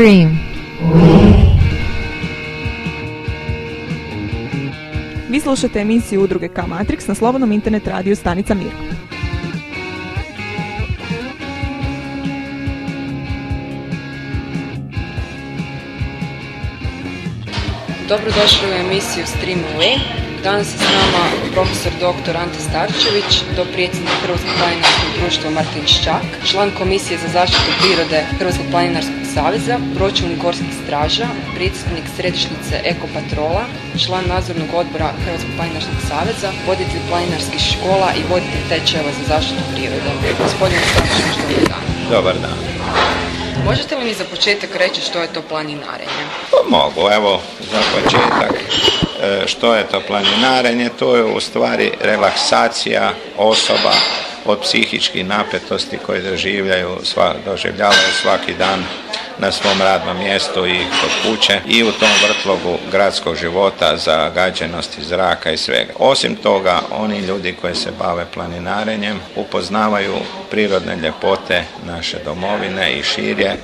Stream. Vi slušate emisiju udruge K-Matrix na slobodnom internet radiju Stanica Mir. Dobrodošli u emisiju Stream Away. Danas je s nama profesor dr. Ante Starčević, dopredsjednik Hrvatskog planinarskog društva Martin Ščak, član Komisije za zaštitu prirode Hrvatskog planinarskog saveza, pročelnik gorskih straža, predsjednik središnjice Eko Patrola, član nadzornog odbora Hrvatskog planinarskog saveza, voditelj planinarskih škola i voditelj tečajeva za zaštitu prirode. Gospodin Starčević, dobar dan. Dobar dan. Možete li mi za početak reći što je to planinarenje? Pa mogu, evo za početak. E, što je to planinarenje? To je u stvari relaksacija osoba od psihičkih napetosti koje doživljaju, doživljavaju svaki dan na svom radnom mjestu i kod kuće i u tom vrtlogu gradskog života, zagađenosti zraka i svega. Osim toga, oni ljudi koji se bave planinarenjem upoznavaju prirodne ljepote naše domovine i širje,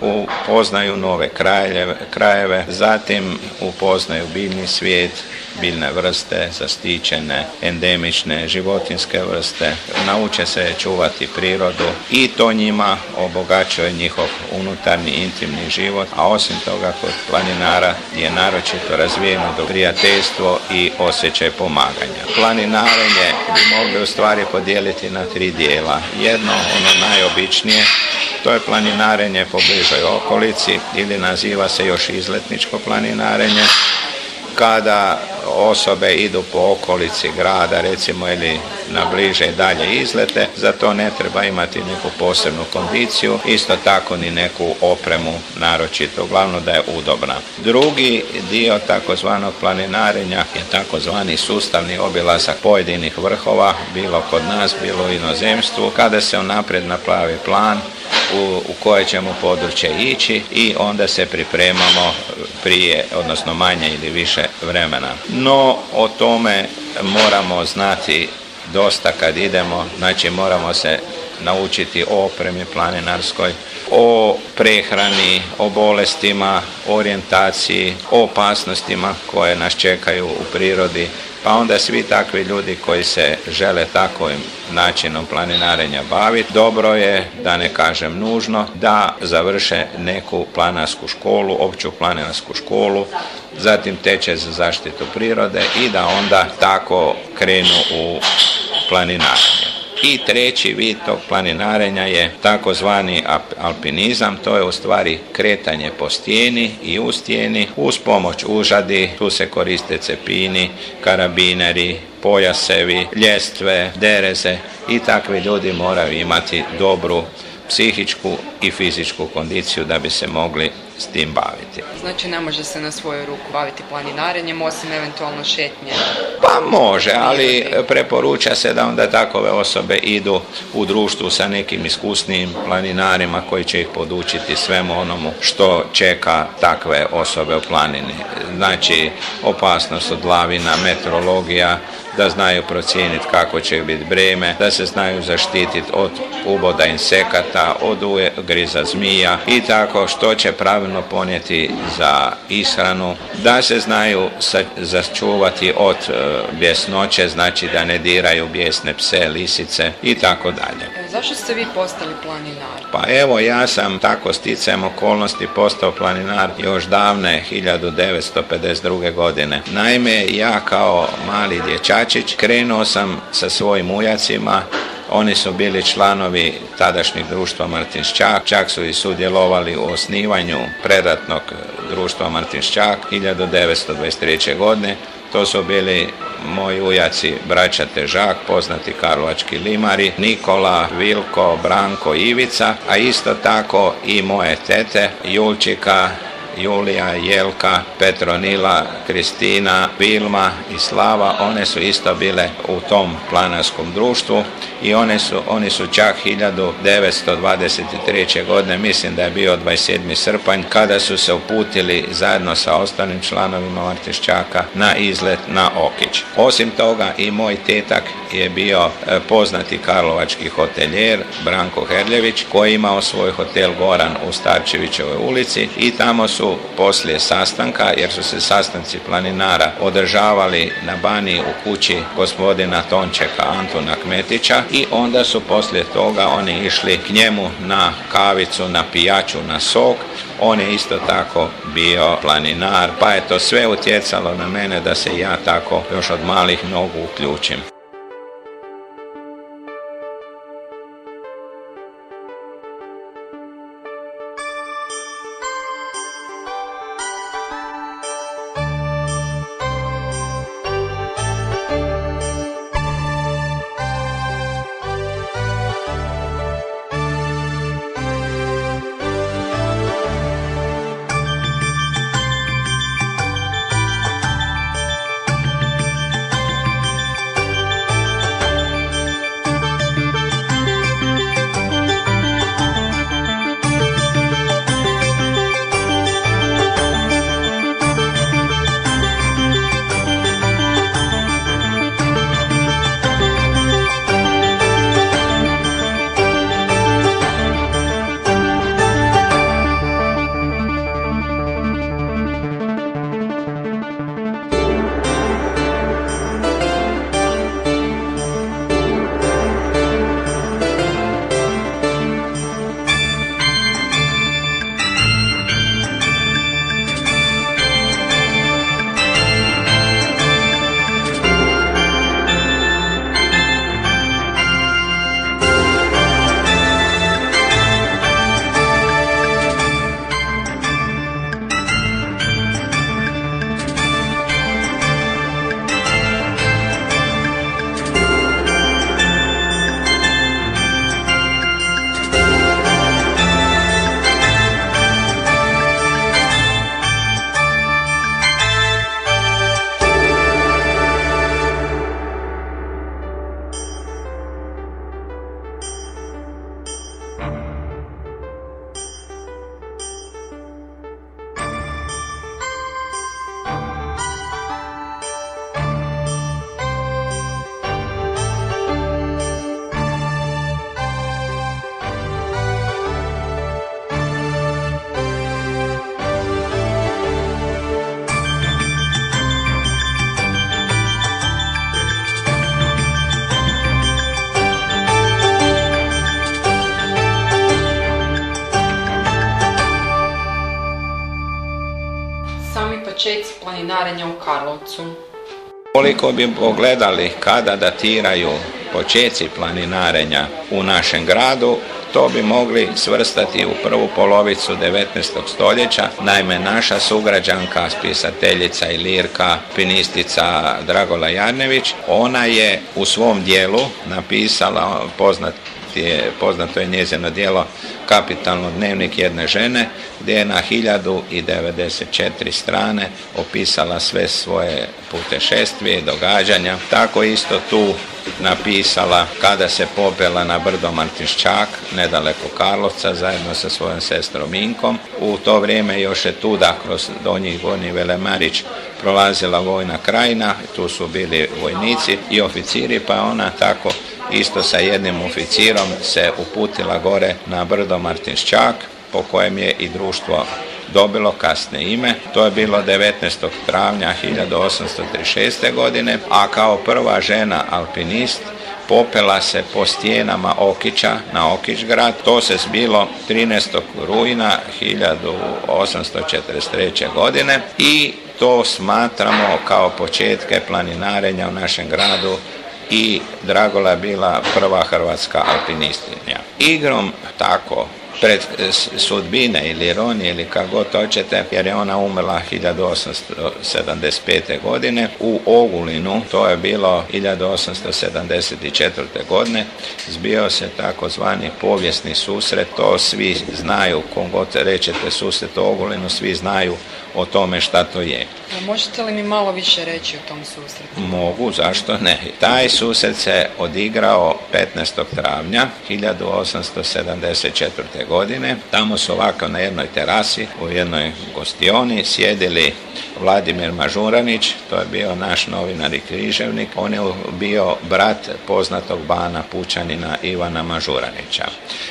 upoznaju nove krajeve, krajeve, zatim upoznaju biljni svijet, biljne vrste, zastićene, endemične, životinske vrste, nauče se čuvati prirodu i to njima obogaćuje njihov unutarnji intimni život, a osim toga kod planinara je naročito razvijeno do prijateljstvo i osjećaj pomaganja. Planinarenje bi mogli u stvari podijeliti na tri dijela. Jedno, ono najobičnije, to je planinarenje po bližoj okolici ili naziva se još izletničko planinarenje kada osobe idu po okolici grada recimo ili na bliže i dalje izlete, za to ne treba imati neku posebnu kondiciju, isto tako ni neku opremu naročito, glavno da je udobna. Drugi dio takozvanog planinarenja je takozvani sustavni obilazak pojedinih vrhova, bilo kod nas, bilo u inozemstvu, kada se unaprijed napravi plan u, u koje ćemo područje ići i onda se pripremamo prije, odnosno manje ili više vremena. No, o tome moramo znati dosta kad idemo, znači moramo se naučiti o opremi planinarskoj, o prehrani, o bolestima, orijentaciji, o opasnostima koje nas čekaju u prirodi, pa onda svi takvi ljudi koji se žele takvim načinom planinarenja baviti, dobro je, da ne kažem nužno, da završe neku planarsku školu, opću planinarsku školu, zatim teče za zaštitu prirode i da onda tako krenu u planinarenje. I treći vid tog planinarenja je takozvani alpinizam, to je u stvari kretanje po stijeni i u stijeni uz pomoć užadi, tu se koriste cepini, karabineri, pojasevi, ljestve, dereze i takvi ljudi moraju imati dobru psihičku i fizičku kondiciju da bi se mogli s tim baviti. Znači ne može se na svoju ruku baviti planinarenjem osim eventualno šetnje? Pa može, ali preporuča se da onda takove osobe idu u društvu sa nekim iskusnijim planinarima koji će ih podučiti svemu onomu što čeka takve osobe u planini. Znači opasnost od lavina, meteorologija, da znaju procijeniti kako će biti breme, da se znaju zaštititi od uboda insekata, od griza zmija i tako što će pravilno ponijeti za ishranu, da se znaju začuvati od e, bjesnoće, znači da ne diraju bijesne pse, lisice i tako dalje. Zašto ste vi postali planinar? Pa evo ja sam tako sticajem okolnosti postao planinar još davne 1952. godine. Naime, ja kao mali dječačić krenuo sam sa svojim ujacima oni su bili članovi tadašnjeg društva Martinšćak, čak su i sudjelovali u osnivanju predatnog društva Martinšćak 1923. godine. To su bili moji ujaci braća Težak, poznati karlovački limari, Nikola, Vilko, Branko, Ivica, a isto tako i moje tete Julčika, Julija, Jelka, Petronila, Kristina, Vilma i Slava, one su isto bile u tom planarskom društvu i one su, oni su čak 1923. godine, mislim da je bio 27. srpanj, kada su se uputili zajedno sa ostalim članovima Martišćaka na izlet na Okić. Osim toga i moj tetak je bio e, poznati karlovački hoteljer Branko Herljević koji je imao svoj hotel Goran u Starčevićevoj ulici i tamo su poslije sastanka, jer su se sastanci planinara održavali na Bani u kući gospodina Tončeka Antona Kmetića i onda su poslije toga oni išli k njemu na kavicu, na pijaču, na sok. On je isto tako bio planinar, pa je to sve utjecalo na mene da se ja tako još od malih nogu uključim. Karlovcu. Koliko bi pogledali kada datiraju počeci planinarenja u našem gradu, to bi mogli svrstati u prvu polovicu 19. stoljeća. Naime, naša sugrađanka, spisateljica i lirka, pinistica Dragola Jarnević, ona je u svom dijelu napisala poznat je, poznato je njezino dijelo Kapitalno dnevnik jedne žene gdje je na 1094 strane opisala sve svoje putešestvije i događanja. Tako isto tu napisala kada se popela na brdo Martinščak, nedaleko Karlovca, zajedno sa svojom sestrom Minkom. U to vrijeme još je tuda kroz Donji Gornji Velemarić prolazila vojna krajina, tu su bili vojnici i oficiri, pa ona tako isto sa jednim oficirom se uputila gore na brdo Martinščak, po kojem je i društvo dobilo kasne ime. To je bilo 19. travnja 1836. godine, a kao prva žena alpinist popela se po stijenama Okića na Okićgrad. To se zbilo 13. rujna 1843. godine i to smatramo kao početke planinarenja u našem gradu i Dragola je bila prva hrvatska alpinistinja. Igrom tako pred sudbine ili ironije ili kako god hoćete, jer je ona umrla 1875. godine u Ogulinu, to je bilo 1874. godine, zbio se takozvani povijesni susret, to svi znaju, kom god rećete susret u Ogulinu, svi znaju o tome šta to je. možete li mi malo više reći o tom susretu? Mogu, zašto ne. Taj susret se odigrao 15. travnja 1874. godine. Tamo su ovako na jednoj terasi, u jednoj gostioni, sjedili Vladimir Mažuranić, to je bio naš novinar i križevnik. On je bio brat poznatog bana pučanina Ivana Mažuranića.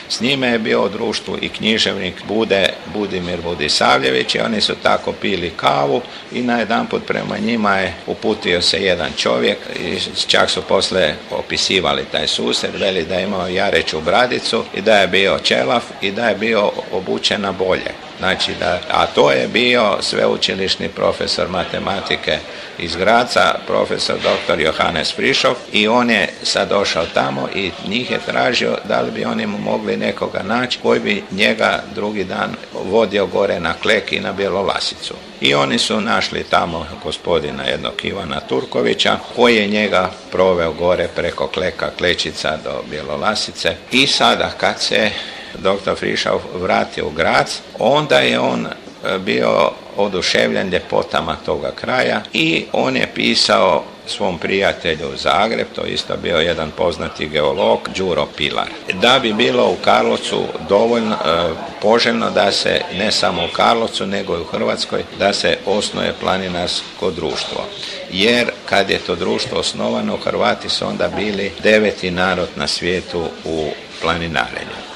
S njime je bio u društvu i književnik Bude Budimir Budisavljević i oni su tako pili kavu i na jedan put prema njima je uputio se jedan čovjek i čak su posle opisivali taj sused, veli da je imao jareću bradicu i da je bio čelav i da je bio obučen na bolje. Znači da, a to je bio sveučilišni profesor matematike iz Graca, profesor dr. Johannes Frišov i on je sad došao tamo i njih je tražio da li bi oni mu mogli nekoga naći koji bi njega drugi dan vodio gore na Klek i na Bjelolasicu. I oni su našli tamo gospodina jednog Ivana Turkovića koji je njega proveo gore preko Kleka Klečica do Bjelolasice i sada kad se dr. Frišov vratio u Grac, onda je on e, bio oduševljen ljepotama toga kraja i on je pisao svom prijatelju u Zagreb, to isto bio jedan poznati geolog, Đuro Pilar. Da bi bilo u Karlovcu dovoljno e, poželjno da se ne samo u Karlovcu nego i u Hrvatskoj da se osnuje planinarsko društvo. Jer kad je to društvo osnovano, Hrvati su onda bili deveti narod na svijetu u planinarenju.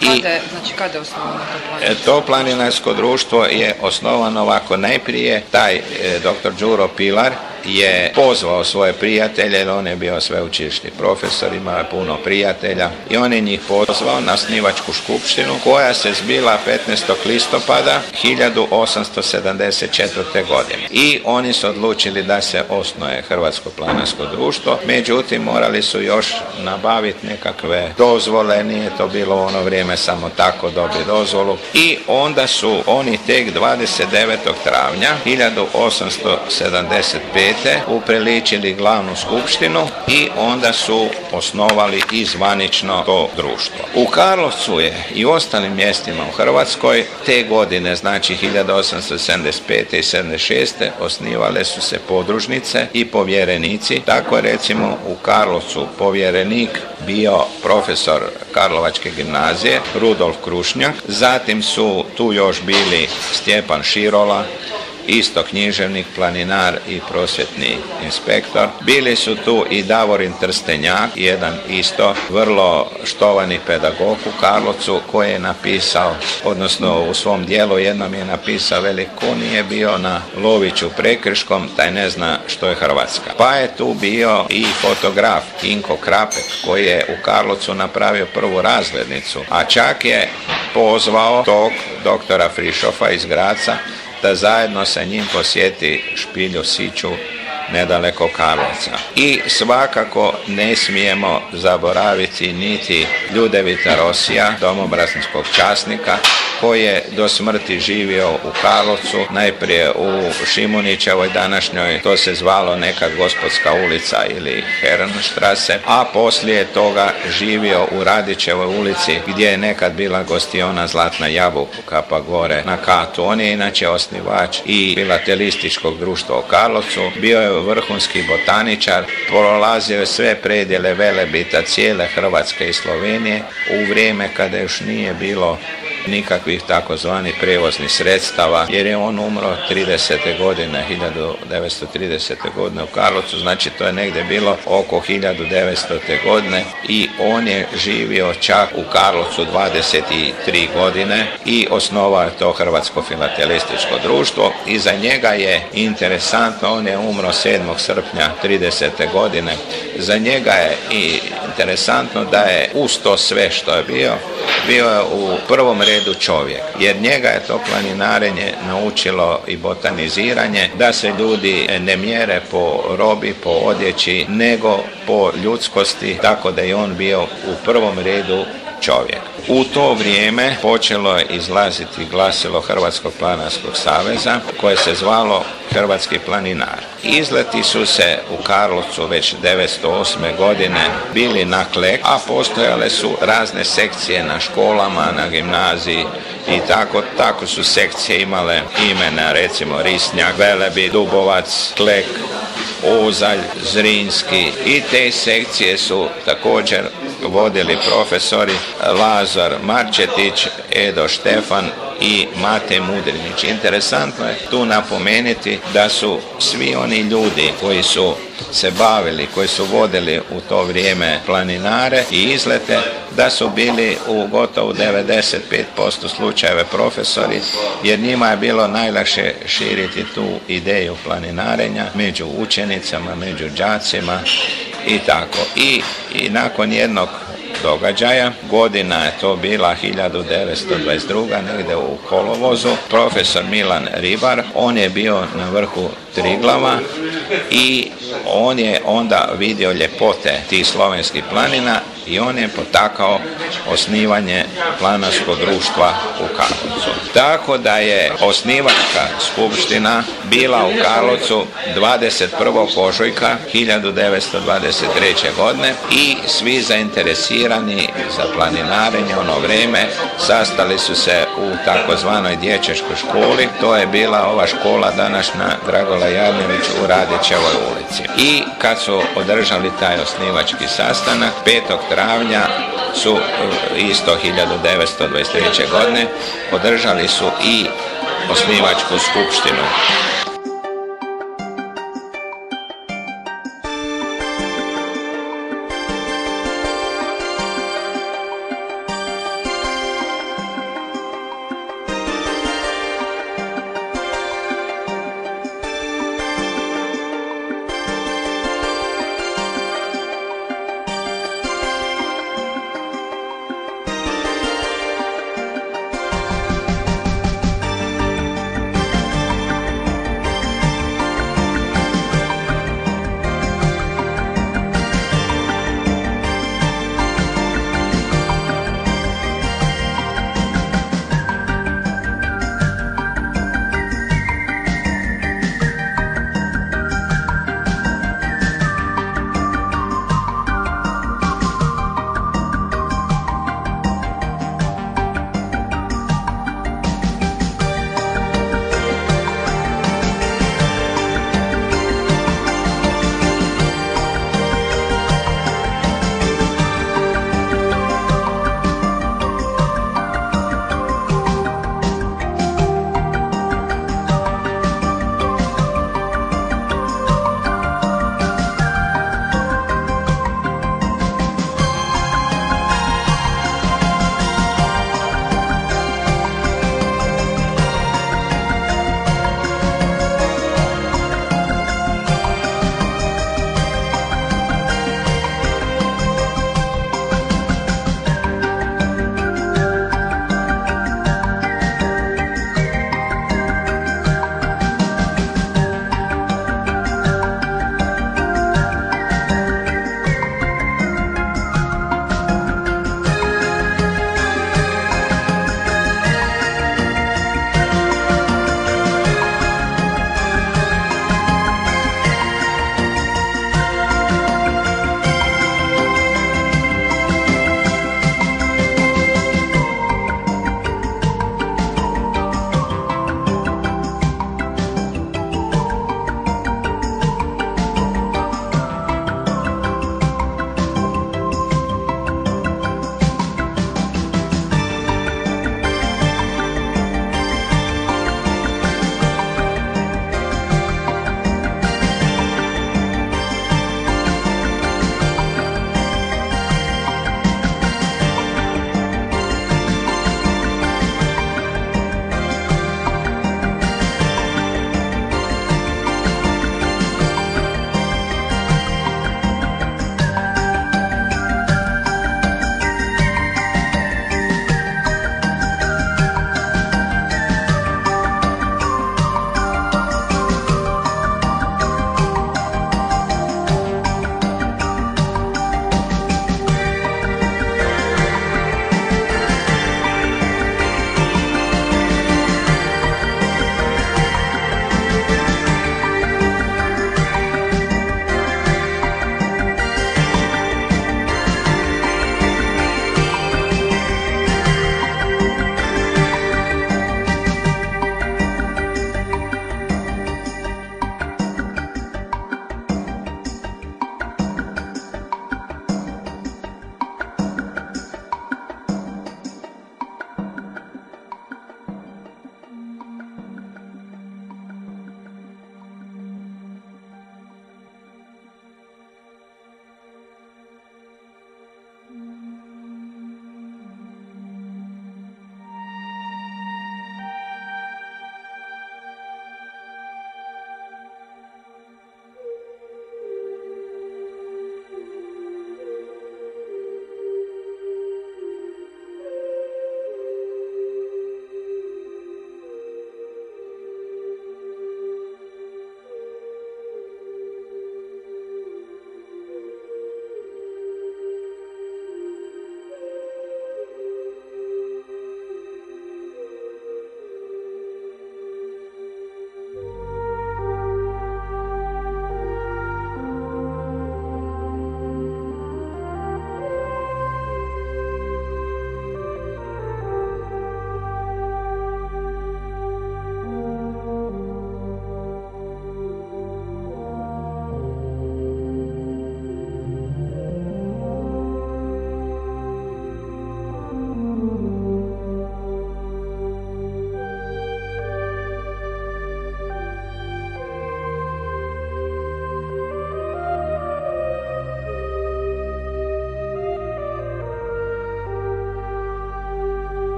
I, znači kada je osnovano to planinarsko? To planinarsko društvo je osnovano ovako najprije taj e, dr. Đuro Pilar je pozvao svoje prijatelje, jer on je bio sveučilišni profesor, imao je puno prijatelja i on je njih pozvao na snivačku skupštinu koja se zbila 15. listopada 1874. godine. I oni su odlučili da se osnoje Hrvatsko planarsko društvo, međutim morali su još nabaviti nekakve dozvole, nije to bilo ono vrijeme samo tako dobiti dozvolu i onda su oni tek 29. travnja 1875 upriličili glavnu skupštinu i onda su osnovali i zvanično to društvo. U Karlovcu je i ostalim mjestima u Hrvatskoj te godine, znači 1875. i 76. osnivale su se podružnice i povjerenici. Tako je recimo u Karlovcu povjerenik bio profesor Karlovačke gimnazije Rudolf Krušnjak, zatim su tu još bili Stjepan Širola, isto književnik, planinar i prosvjetni inspektor. Bili su tu i Davorin Trstenjak, jedan isto vrlo štovani pedagog u Karlovcu koji je napisao, odnosno u svom dijelu jednom je napisao veliko nije bio na Loviću prekrškom, taj ne zna što je Hrvatska. Pa je tu bio i fotograf Inko Krapek koji je u Karlovcu napravio prvu razglednicu, a čak je pozvao tog doktora Frišofa iz Graca da zajedno sa njim posjeti špilju Siću nedaleko Karlovca. I svakako ne smijemo zaboraviti niti Ljudevita Rosija, domobranskog časnika, koji je do smrti živio u Karlovcu, najprije u Šimunićevoj današnjoj, to se zvalo nekad Gospodska ulica ili Herrenstrasse, a poslije toga živio u Radićevoj ulici gdje je nekad bila gostiona Zlatna jabuka pa gore na katu. On je inače osnivač i filatelističkog društva u Karlovcu, bio je vrhunski botaničar, prolazio je sve predjele Velebita cijele Hrvatske i Slovenije u vrijeme kada još nije bilo nikakvih takozvanih prevoznih sredstava jer je on umro 30. godine 1930. godine u Karlovcu znači to je negdje bilo oko 1900. godine i on je živio čak u Karlovcu 23 godine i osnovao je to Hrvatsko filatelističko društvo i za njega je interesantno on je umro 7. srpnja 30. godine za njega je i interesantno da je uz to sve što je bio bio je u prvom redu čovjek, jer njega je to planinarenje naučilo i botaniziranje, da se ljudi ne mjere po robi, po odjeći, nego po ljudskosti, tako da je on bio u prvom redu čovjek. U to vrijeme počelo je izlaziti glasilo Hrvatskog planarskog saveza koje se zvalo Hrvatski planinar. Izleti su se u Karlovcu već 908. godine bili na klek, a postojale su razne sekcije na školama, na gimnaziji i tako, tako su sekcije imale imena, recimo Risnjak, Velebi, Dubovac, Klek, Ozalj, Zrinski i te sekcije su također vodili profesori Lazar Marčetić, Edo Štefan i Mate Mudrinić. Interesantno je tu napomenuti da su svi oni ljudi koji su se bavili, koji su vodili u to vrijeme planinare i izlete, da su bili u gotovo 95% slučajeve profesori, jer njima je bilo najlakše širiti tu ideju planinarenja među učenicama, među đacima i tako. I, i nakon jednog događaja. Godina je to bila 1922. negdje u kolovozu. Profesor Milan Ribar, on je bio na vrhu Triglava i on je onda vidio ljepote tih slovenskih planina i on je potakao osnivanje planarskog društva u Karlovcu. Tako da je osnivačka skupština bila u Karlovcu 21. ožujka 1923. godine i svi zainteresirani za planinarenje ono vrijeme sastali su se u takozvanoj dječeškoj školi. To je bila ova škola današnja Dragola Jarnjević u Radićevoj ulici. I kad su održali taj osnivački sastanak 5 travnja su e, isto 1923. godine održali su i osnivačku skupštinu.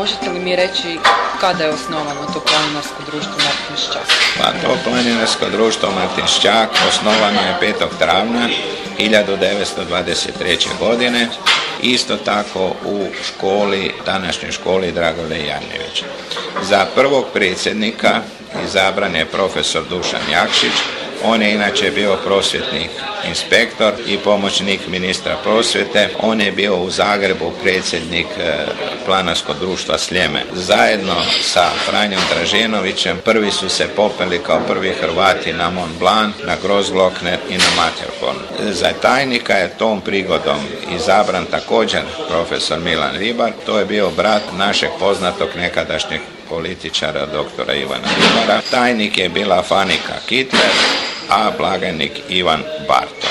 Možete li mi reći kada je osnovano to planinarsko društvo Martin Pa to planinarsko društvo Martin osnovano je 5. travnja 1923. godine, isto tako u školi, današnjoj školi Dragole Janjević. Za prvog predsjednika izabran je profesor Dušan Jakšić, on je inače bio prosvjetnik inspektor i pomoćnik ministra prosvjete. On je bio u Zagrebu predsjednik e, Planarskog društva Sljeme. Zajedno sa Franjom Draženovićem prvi su se popeli kao prvi Hrvati na Mont Blanc, na Grozglokner i na Matterhorn. Za tajnika je tom prigodom izabran također profesor Milan Ribar. To je bio brat našeg poznatog nekadašnjeg političara doktora Ivana Ribara. Tajnik je bila Fanika Kitler, a blagajnik Ivan Barto.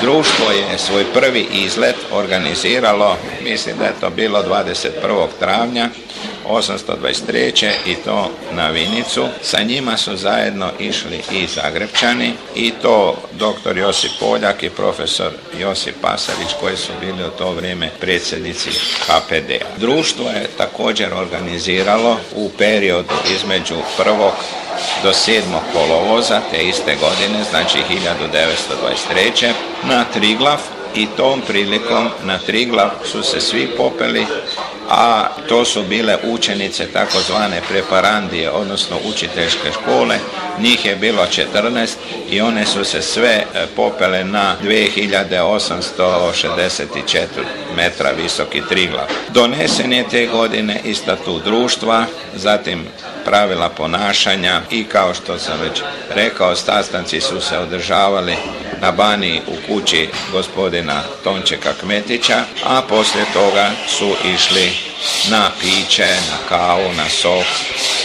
Društvo je svoj prvi izlet organiziralo, mislim da je to bilo 21. travnja 823. i to na Vinicu. Sa njima su zajedno išli i Zagrebčani i to doktor Josip Poljak i profesor Josip Pasarić koji su bili u to vrijeme predsjednici HPD. Društvo je također organiziralo u periodu između prvog do 7. kolovoza te iste godine, znači 1923. na Triglav i tom prilikom na Triglav su se svi popeli a to su bile učenice takozvane preparandije, odnosno učiteljske škole. Njih je bilo 14 i one su se sve e, popele na 2864 metra visoki triglav. Donesen je te godine i statut društva, zatim pravila ponašanja i kao što sam već rekao, sastanci su se održavali na Bani u kući gospodina Tončeka Kmetića, a poslije toga su išli na piće, na kavu, na sok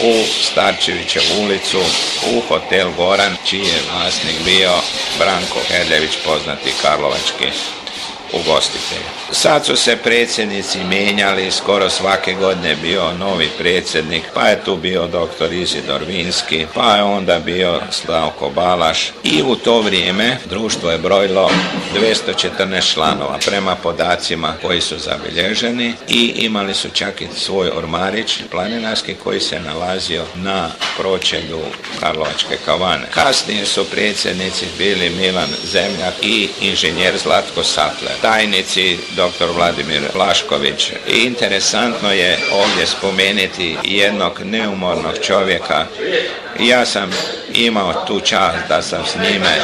u Starčevićevu ulicu, u hotel Goran, čiji je vlasnik bio Branko Herljević, poznati karlovački ugostitelj. Sad su se predsjednici mijenjali, skoro svake godine bio novi predsjednik, pa je tu bio doktor Izidor Vinski, pa je onda bio Slavko Balaš i u to vrijeme društvo je brojilo 214 članova prema podacima koji su zabilježeni i imali su čak i svoj ormarić planinarski koji se nalazio na pročelju Karlovačke kavane. Kasnije su predsjednici bili Milan Zemljak i inženjer Zlatko Satler tajnici dr. Vladimir Vlašković. I interesantno je ovdje spomenuti jednog neumornog čovjeka. Ja sam imao tu čast da sam s njime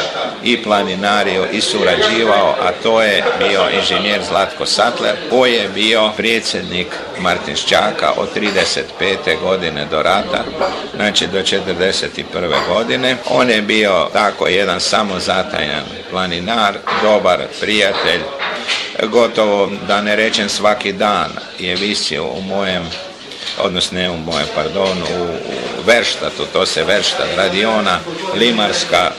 i planinario i surađivao, a to je bio inženjer Zlatko Satler, koji je bio predsjednik Martinšćaka od 35. godine do rata, znači do 41. godine. On je bio tako jedan samozatajan planinar, dobar prijatelj, gotovo da ne rečem svaki dan je visio u mojem odnosno ne u mojem, pardon, u, Verštatu, to se Verštat, radiona Limarska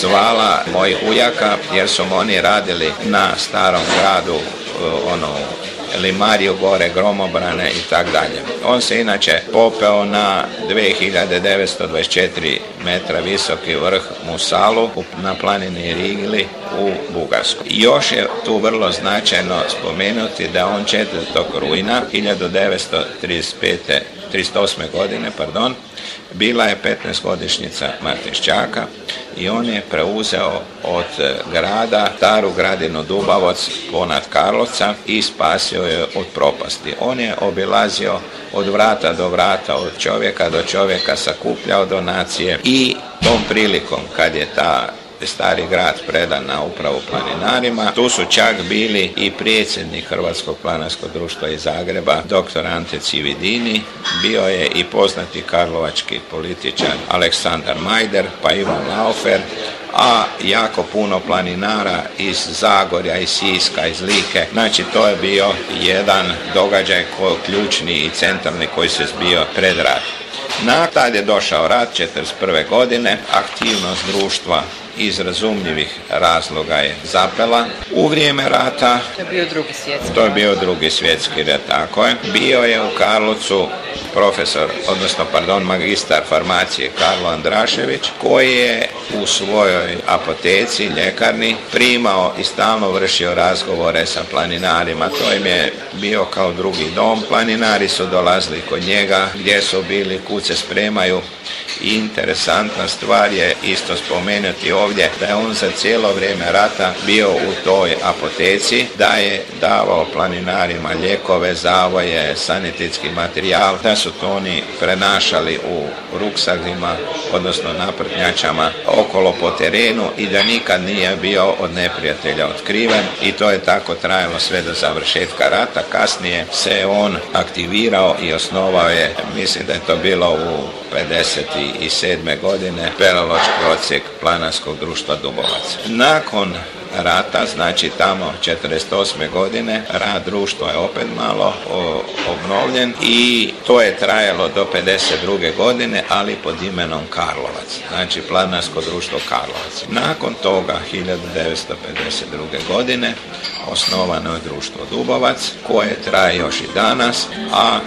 zvala mojih ujaka jer su oni radili na starom gradu ono Limariju gore, gromobrane i tak dalje. On se inače popeo na 2924 metra visoki vrh Musalu na planini Rigli u Bugarsku. Još je tu vrlo značajno spomenuti da on 4. rujna 1935. 38. godine, pardon, bila je 15 godišnjica Martišćaka i on je preuzeo od e, grada staru gradinu Dubavoc ponad Karlovca i spasio je od propasti. On je obilazio od vrata do vrata, od čovjeka do čovjeka, sakupljao donacije i tom prilikom kad je ta stari grad predan na upravu planinarima. Tu su čak bili i predsjednik Hrvatskog planarskog društva iz Zagreba, dr. Ante Cividini, bio je i poznati karlovački političar Aleksandar Majder, pa Ivan Laufer, a jako puno planinara iz Zagorja, iz Siska, iz Like. Znači to je bio jedan događaj koji ključni i centralni koji se zbio pred rat. Na tad je došao rat 1941. godine, aktivnost društva iz razumljivih razloga je zapela. U vrijeme rata... To je bio drugi svjetski To je bio drugi svjetski rat, tako je. Bio je u Karlovcu profesor, odnosno, pardon, magistar farmacije Karlo Andrašević, koji je u svojoj apoteci, ljekarni, primao i stalno vršio razgovore sa planinarima. To im je bio kao drugi dom. Planinari su dolazili kod njega, gdje su bili, kud se spremaju i interesantna stvar je isto spomenuti ovdje da je on za cijelo vrijeme rata bio u toj apoteci, da je davao planinarima lijekove, zavoje, sanitetski materijal, da su to oni prenašali u ruksakima, odnosno naprtnjačama okolo po terenu i da nikad nije bio od neprijatelja otkriven i to je tako trajalo sve do završetka rata. Kasnije se on aktivirao i osnovao je, mislim da je to bilo u 57. godine Peloločki ocijek Planarskog društva Dubovac. Nakon rata, znači tamo 48. godine, rad društva je opet malo obnovljen i to je trajalo do 52. godine, ali pod imenom Karlovac, znači Planarsko društvo Karlovac. Nakon toga, 1952. godine, osnovano je društvo Dubovac, koje traje još i danas, a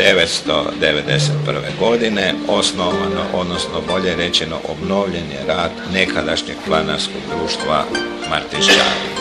1991. godine osnovano, odnosno bolje rečeno obnovljen je rad nekadašnjeg planarskog društva Martišćani.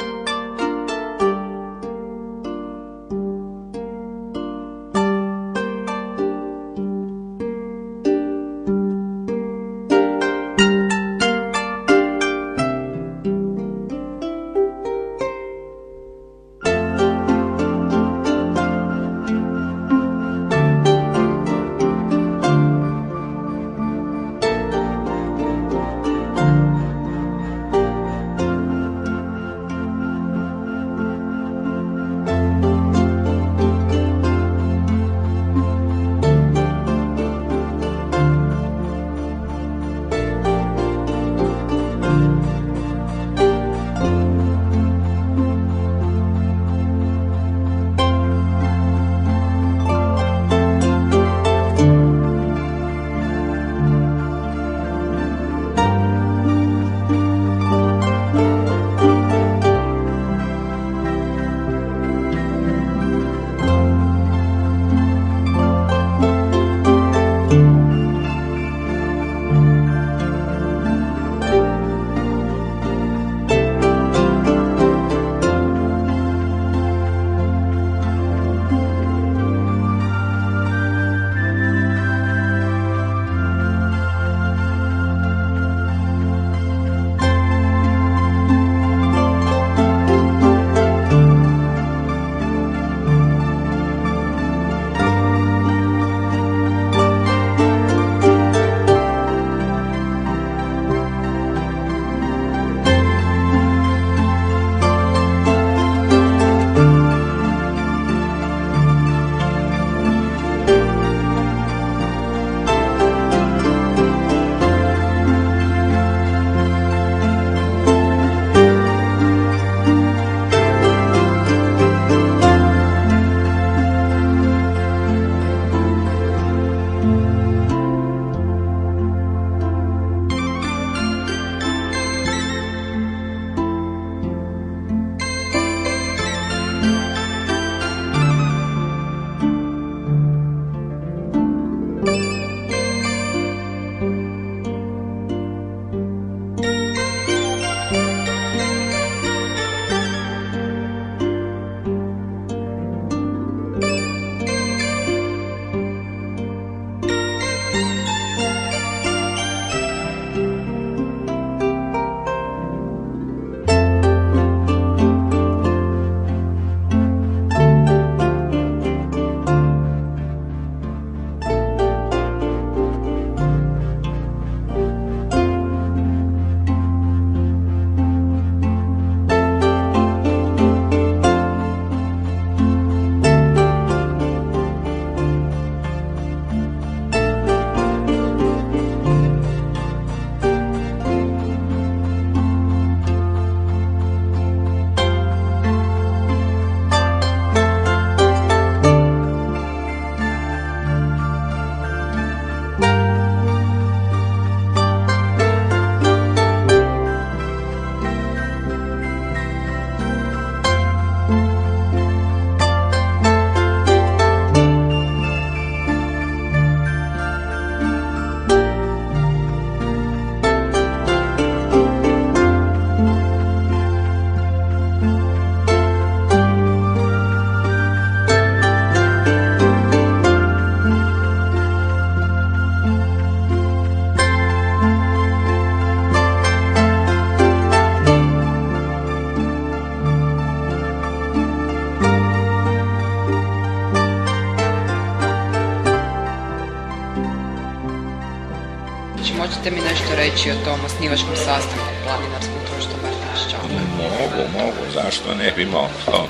O tom osnivačkom sastanku planinarskog društva Martinšća? Mogu, mogu, zašto ne bi mogao.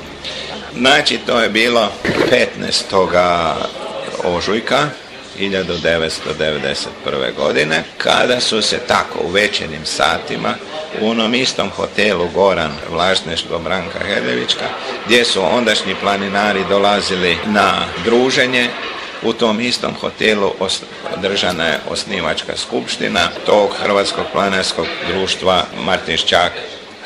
Znači, to je bilo 15. ožujka 1991. godine, kada su se tako u večernim satima u onom istom hotelu Goran vlasništvo Branka Herdevička, gdje su ondašnji planinari dolazili na druženje, u tom istom hotelu održana je osnivačka skupština tog Hrvatskog planinarskog društva Martinšćak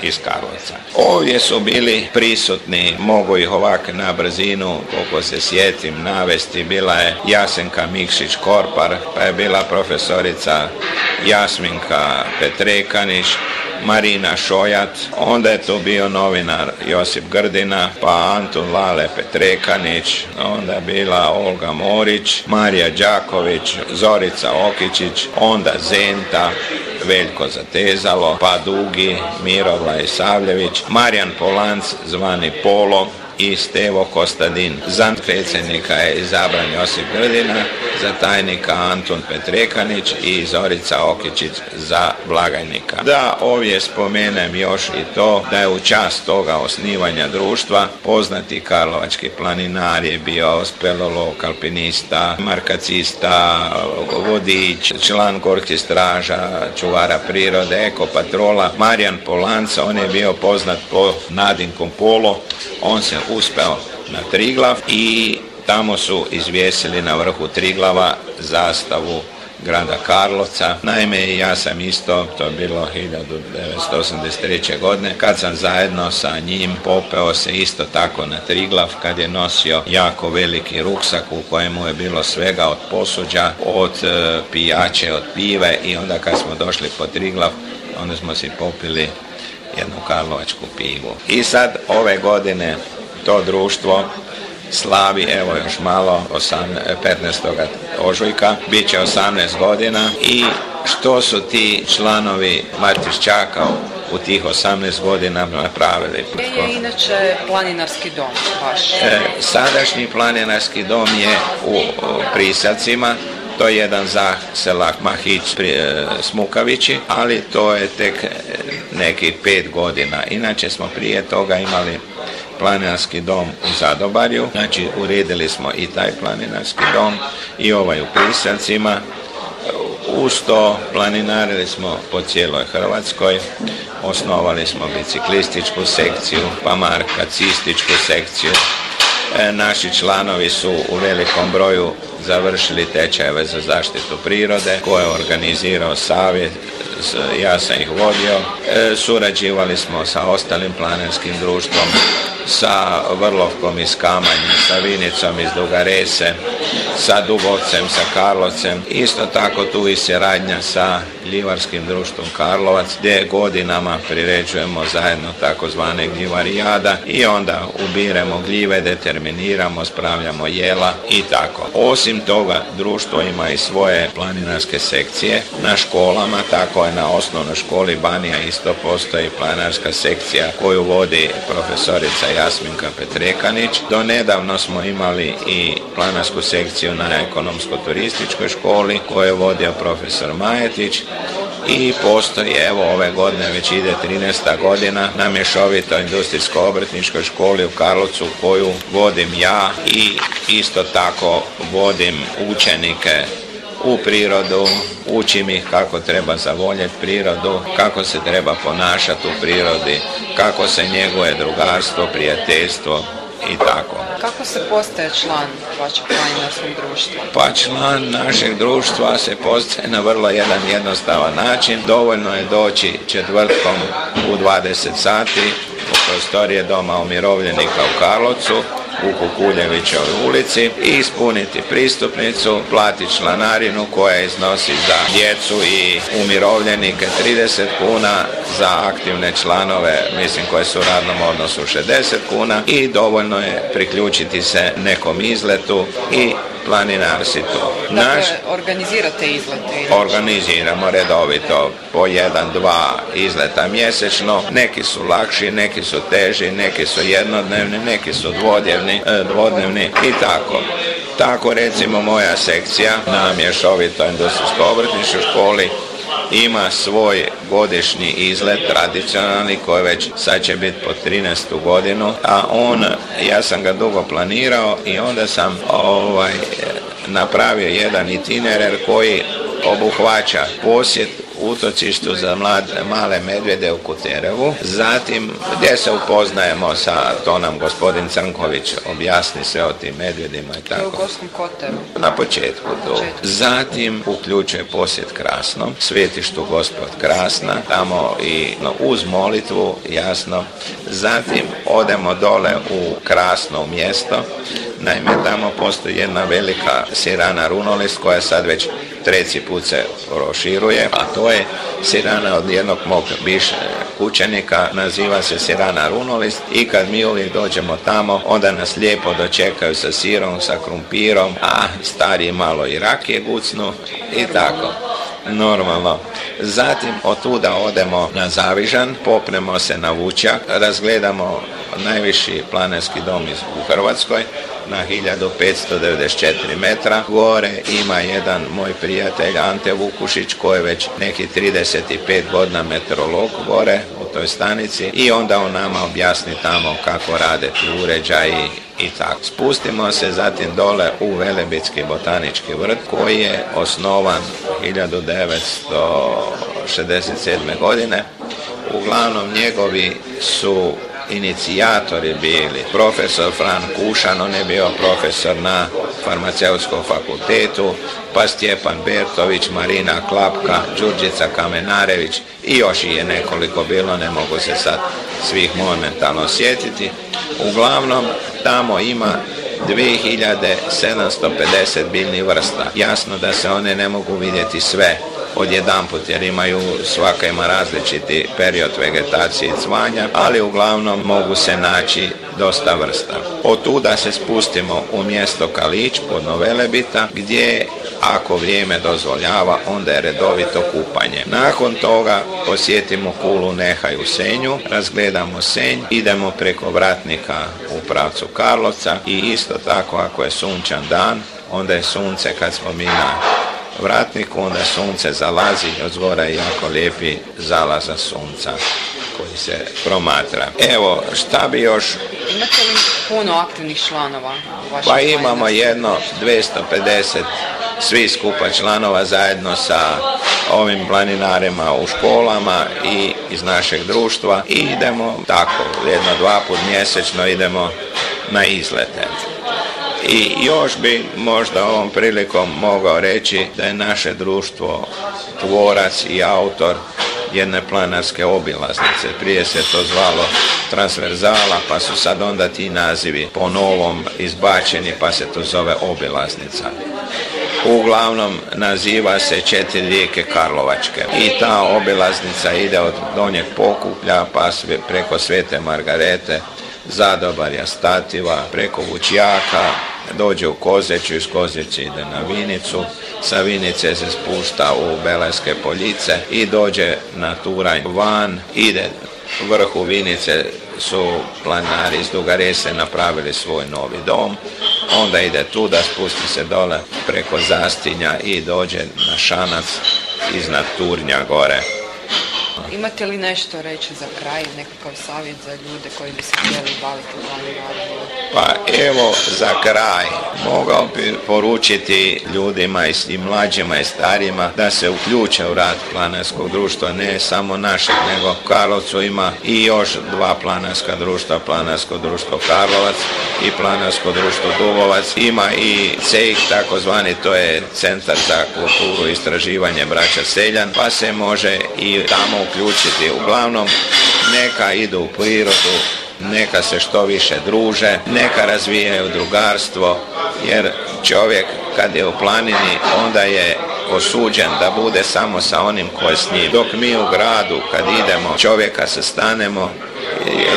iz Karlovca. Ovdje su bili prisutni, mogu ih ovak na brzinu, koliko se sjetim, navesti, bila je Jasenka Mikšić-Korpar, pa je bila profesorica Jasminka Petrekanić, Marina Šojat, onda je tu bio novinar Josip Grdina, pa Antun Lale Petrekanić, onda je bila Olga Morić, Marija Đaković, Zorica Okičić, onda Zenta, Veljko Zatezalo, pa Dugi, Mirola Savljević, Marijan Polanc, zvani Polo, i Stevo Kostadin. Za predsjednika je izabran Josip Grdina, za tajnika Antun Petrekanić i Zorica Okičić za blagajnika. Da ovdje spomenem još i to da je u čast toga osnivanja društva poznati karlovački planinar je bio spelolog, alpinista, markacista, vodič, član gorki straža, čuvara prirode, ekopatrola, Marijan Polanca, on je bio poznat po nadinkom polo, on se uspeo na Triglav i tamo su izvjesili na vrhu Triglava zastavu grada Karlovca. Naime, ja sam isto, to je bilo 1983. godine, kad sam zajedno sa njim popeo se isto tako na Triglav, kad je nosio jako veliki ruksak u kojemu je bilo svega od posuđa, od e, pijače, od pive i onda kad smo došli po Triglav, onda smo si popili jednu karlovačku pivu. I sad ove godine to društvo slavi, evo još malo, 15. ožujka, bit će 18 godina i što su ti članovi Martišćaka u tih 18 godina napravili. Gdje je inače planinarski dom vaš? E, sadašnji planinarski dom je u Prisavcima, to je jedan za selak Mahić e, Smukavići, ali to je tek nekih pet godina. Inače smo prije toga imali planinarski dom u Zadobarju, znači uredili smo i taj planinarski dom i ovaj u Prisancima. Uz to planinarili smo po cijeloj Hrvatskoj, osnovali smo biciklističku sekciju, pa markacističku sekciju. E, naši članovi su u velikom broju završili tečajeve za zaštitu prirode koje je organizirao savjet ja sam ih vodio. E, surađivali smo sa ostalim planinskim društvom, sa Vrlovkom iz Kamanja, sa Vinicom iz Dugarese, sa Dubovcem, sa Karlovcem. Isto tako tu i suradnja sa Ljivarskim društvom Karlovac, gdje godinama priređujemo zajedno takozvane gljivarijada i onda ubiremo gljive, determiniramo, spravljamo jela i tako. Osim toga, društvo ima i svoje planinarske sekcije na školama, tako je na osnovnoj školi Banija isto postoji planinarska sekcija koju vodi profesorica Jasminka Petrekanić. Do nedavno smo imali i planarsku sekciju na ekonomsko-turističkoj školi koju je vodio profesor Majetić i postoji, evo ove godine već ide 13. godina na mješovito industrijsko-obrtničkoj školi u Karlovcu koju vodim ja i isto tako vodim učenike u prirodu, učim ih kako treba zavoljeti prirodu, kako se treba ponašati u prirodi, kako se njeguje drugarstvo, prijateljstvo i tako. Kako se postaje član vašeg planinarskog društva? Pa član našeg društva se postaje na vrlo jedan jednostavan način. Dovoljno je doći četvrtkom u 20 sati u prostorije doma umirovljenika u Karlovcu u Kukuljevićoj ulici i ispuniti pristupnicu, platiti članarinu koja iznosi za djecu i umirovljenike 30 kuna, za aktivne članove, mislim koje su u radnom odnosu 60 kuna i dovoljno je priključiti se nekom izletu i planinar si to. Naš, organizirate izlete? Organiziramo redovito po jedan, dva izleta mjesečno. Neki su lakši, neki su teži, neki su jednodnevni, neki su dvodnevni, e, dvodnevni i tako. Tako recimo moja sekcija na mješovitoj industrijsko obrtničkoj školi ima svoj godišnji izlet tradicionalni koji već sad će biti po 13. godinu, a on, ja sam ga dugo planirao i onda sam ovaj, napravio jedan itinerer koji obuhvaća posjet utočištu za male medvjede u Kuterevu. Zatim gdje se upoznajemo sa, to nam gospodin Crnković objasni sve o tim medvjedima i tako. u Gorskom Koteru. Na početku tu. Zatim uključuje posjet Krasnom, svetištu gospod Krasna, tamo i no, uz molitvu, jasno. Zatim odemo dole u Krasno mjesto, naime tamo postoji jedna velika sirana runolist koja sad već treći put se proširuje, a to je sirana od jednog mog biše kućenika, naziva se sirana runolist i kad mi uvijek dođemo tamo, onda nas lijepo dočekaju sa sirom, sa krumpirom, a stari malo i rakije gucnu i tako. Normalno. Zatim od tuda odemo na Zavižan, popnemo se na Vučjak, razgledamo najviši planerski dom u Hrvatskoj, na 1594 metra. Gore ima jedan moj prijatelj Ante Vukušić koji je već neki 35 godina meteorolog gore u toj stanici i onda on nama objasni tamo kako rade ti uređaji i tako. Spustimo se zatim dole u Velebitski botanički vrt koji je osnovan 1967. godine. Uglavnom njegovi su inicijatori bili. Profesor Fran Kušan, on je bio profesor na farmaceutskom fakultetu, pa Stjepan Bertović, Marina Klapka, Đurđica Kamenarević i još je nekoliko bilo, ne mogu se sad svih momentalno sjetiti. Uglavnom, tamo ima 2750 biljnih vrsta. Jasno da se one ne mogu vidjeti sve odjedanput jer imaju, svaka ima različiti period vegetacije i cvanja, ali uglavnom mogu se naći dosta vrsta. Od tuda se spustimo u mjesto Kalić pod Novelebita gdje ako vrijeme dozvoljava onda je redovito kupanje. Nakon toga posjetimo kulu Nehaj u Senju, razgledamo Senj, idemo preko vratnika u pravcu Karlovca i isto tako ako je sunčan dan onda je sunce kad smo mi na vratniku, onda sunce zalazi, od zgora je jako lijepi zalaza sunca koji se promatra. Evo, šta bi još... Imate li puno aktivnih članova? Pa imamo jedno 250 svi skupa članova zajedno sa ovim planinarima u školama i iz našeg društva i idemo tako, jedno dva put mjesečno idemo na izlete. I još bi možda ovom prilikom mogao reći da je naše društvo tvorac i autor jedne planarske obilaznice. Prije se to zvalo transverzala, pa su sad onda ti nazivi po novom izbačeni, pa se to zove obilaznica. Uglavnom naziva se četiri rijeke Karlovačke i ta obilaznica ide od Donjeg Pokuplja pa preko Svete Margarete, Zadobarja Stativa, preko Vučjaka, dođe u Kozeću, iz Kozeće ide na Vinicu, sa Vinice se spušta u Belajske poljice i dođe na Turanj van, ide vrhu Vinice su planari iz Dugarese napravili svoj novi dom, onda ide tu da spusti se dole preko Zastinja i dođe na Šanac iznad Turnja gore. Imate li nešto reći za kraj, nekakav savjet za ljude koji bi se htjeli baviti planinarstvom? Pa evo za kraj mogao bi poručiti ljudima i mlađima i starijima da se uključe u rad planarskog društva, ne samo našeg, nego Karlovcu ima i još dva planarska društva, planarsko društvo Karlovac i planarsko društvo Dubovac, ima i CEIH takozvani, to je Centar za kulturu i istraživanje braća Seljan, pa se može i tamo uključiti. Uglavnom, neka idu u prirodu, neka se što više druže, neka razvijaju drugarstvo, jer čovjek kad je u planini, onda je osuđen da bude samo sa onim ko je s njim. Dok mi u gradu, kad idemo, čovjeka se stanemo,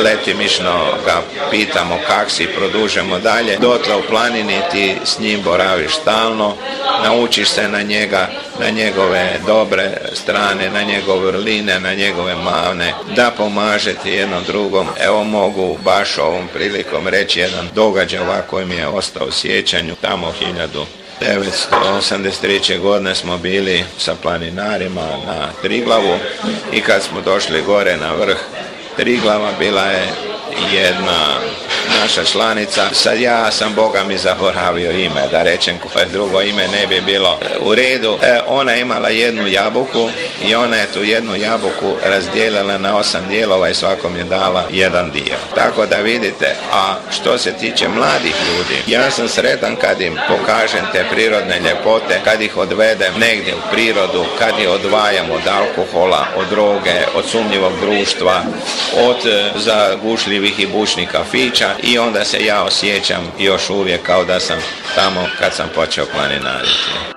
letimično ga pitamo kak si, produžemo dalje. Dotle u planini ti s njim boraviš stalno, naučiš se na njega, na njegove dobre strane, na njegove vrline, na njegove mavne, da pomažete jednom drugom. Evo mogu baš ovom prilikom reći jedan događaj ovako mi je ostao u sjećanju, tamo 1983. godine smo bili sa planinarima na Triglavu i kad smo došli gore na vrh Triglava bila je jedna naša članica. Sad ja sam Boga mi zaboravio ime, da rečem koje drugo ime ne bi bilo u redu. E, ona je imala jednu jabuku i ona je tu jednu jabuku razdijelila na osam dijelova i svakom je dala jedan dio. Tako da vidite, a što se tiče mladih ljudi, ja sam sretan kad im pokažem te prirodne ljepote, kad ih odvedem negdje u prirodu, kad ih odvajam od alkohola, od droge, od sumnjivog društva, od e, zagušljivih i bučnih kafića i onda se ja osjećam još uvijek kao da sam tamo kad sam počeo planinariti.